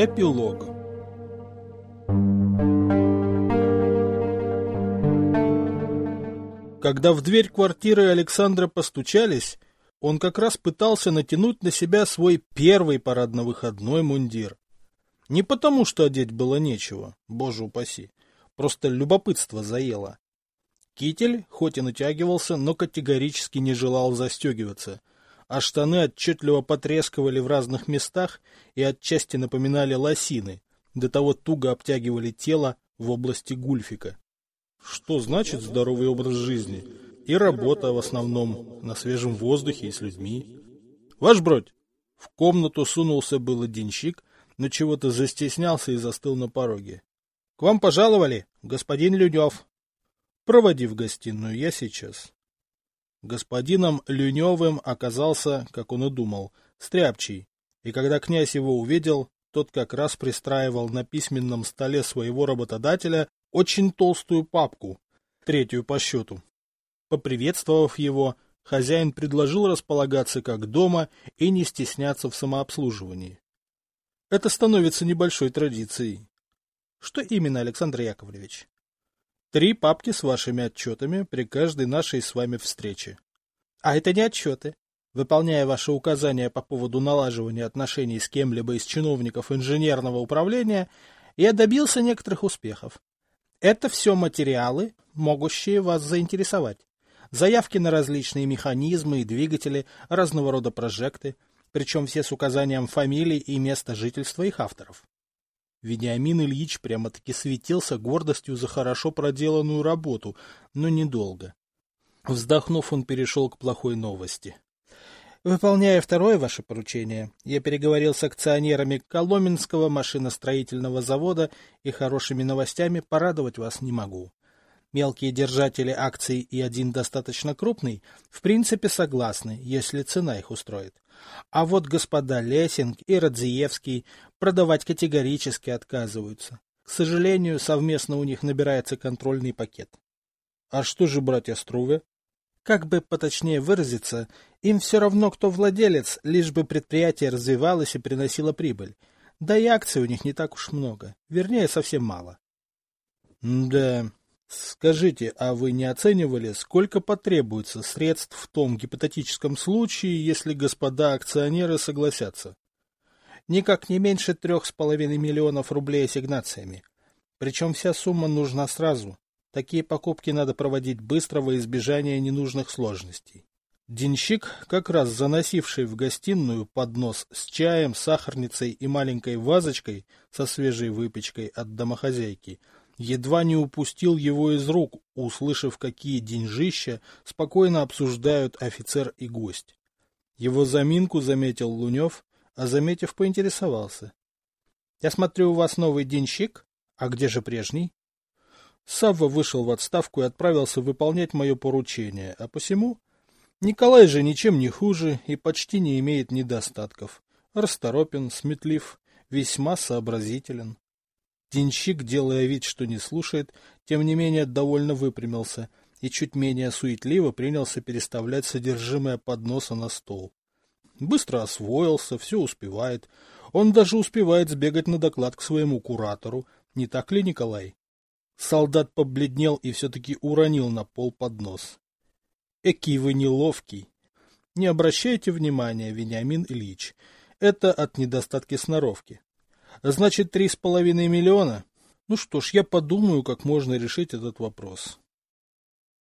Эпилог Когда в дверь квартиры Александра постучались, он как раз пытался натянуть на себя свой первый парадно-выходной мундир. Не потому, что одеть было нечего, боже упаси, просто любопытство заело. Китель, хоть и натягивался, но категорически не желал застегиваться, а штаны отчетливо потрескивали в разных местах и отчасти напоминали лосины, до того туго обтягивали тело в области гульфика. Что значит здоровый образ жизни? И работа в основном на свежем воздухе и с людьми. Ваш бродь! В комнату сунулся было денщик, но чего-то застеснялся и застыл на пороге. — К вам пожаловали, господин Людев, Проводи в гостиную, я сейчас. Господином Люневым оказался, как он и думал, стряпчий, и когда князь его увидел, тот как раз пристраивал на письменном столе своего работодателя очень толстую папку, третью по счету. Поприветствовав его, хозяин предложил располагаться как дома и не стесняться в самообслуживании. Это становится небольшой традицией. Что именно, Александр Яковлевич? Три папки с вашими отчетами при каждой нашей с вами встрече. А это не отчеты. Выполняя ваши указания по поводу налаживания отношений с кем-либо из чиновников инженерного управления, я добился некоторых успехов. Это все материалы, могущие вас заинтересовать. Заявки на различные механизмы и двигатели, разного рода прожекты, причем все с указанием фамилий и места жительства их авторов. Вениамин Ильич прямо-таки светился гордостью за хорошо проделанную работу, но недолго. Вздохнув, он перешел к плохой новости. Выполняя второе ваше поручение, я переговорил с акционерами Коломенского машиностроительного завода и хорошими новостями порадовать вас не могу. Мелкие держатели акций и один достаточно крупный в принципе согласны, если цена их устроит. А вот господа Лесинг и Радзиевский продавать категорически отказываются. К сожалению, совместно у них набирается контрольный пакет. А что же братья Струве? Как бы поточнее выразиться, им все равно, кто владелец, лишь бы предприятие развивалось и приносило прибыль. Да и акций у них не так уж много, вернее, совсем мало. да, Скажите, а вы не оценивали, сколько потребуется средств в том гипотетическом случае, если господа акционеры согласятся? Никак не меньше трех с половиной миллионов рублей ассигнациями. Причем вся сумма нужна сразу. Такие покупки надо проводить быстро во избежание ненужных сложностей. Денщик, как раз заносивший в гостиную поднос с чаем, сахарницей и маленькой вазочкой со свежей выпечкой от домохозяйки, едва не упустил его из рук, услышав, какие деньжища спокойно обсуждают офицер и гость. Его заминку заметил Лунев, а заметив, поинтересовался. — Я смотрю, у вас новый денщик? А где же прежний? Савва вышел в отставку и отправился выполнять мое поручение, а посему... Николай же ничем не хуже и почти не имеет недостатков. Расторопен, сметлив, весьма сообразителен. Денщик, делая вид, что не слушает, тем не менее довольно выпрямился и чуть менее суетливо принялся переставлять содержимое подноса на стол. Быстро освоился, все успевает. Он даже успевает сбегать на доклад к своему куратору. Не так ли, Николай? Солдат побледнел и все-таки уронил на пол поднос. Экий вы неловкий. Не обращайте внимания, Вениамин Ильич. Это от недостатки сноровки. Значит, три с половиной миллиона? Ну что ж, я подумаю, как можно решить этот вопрос.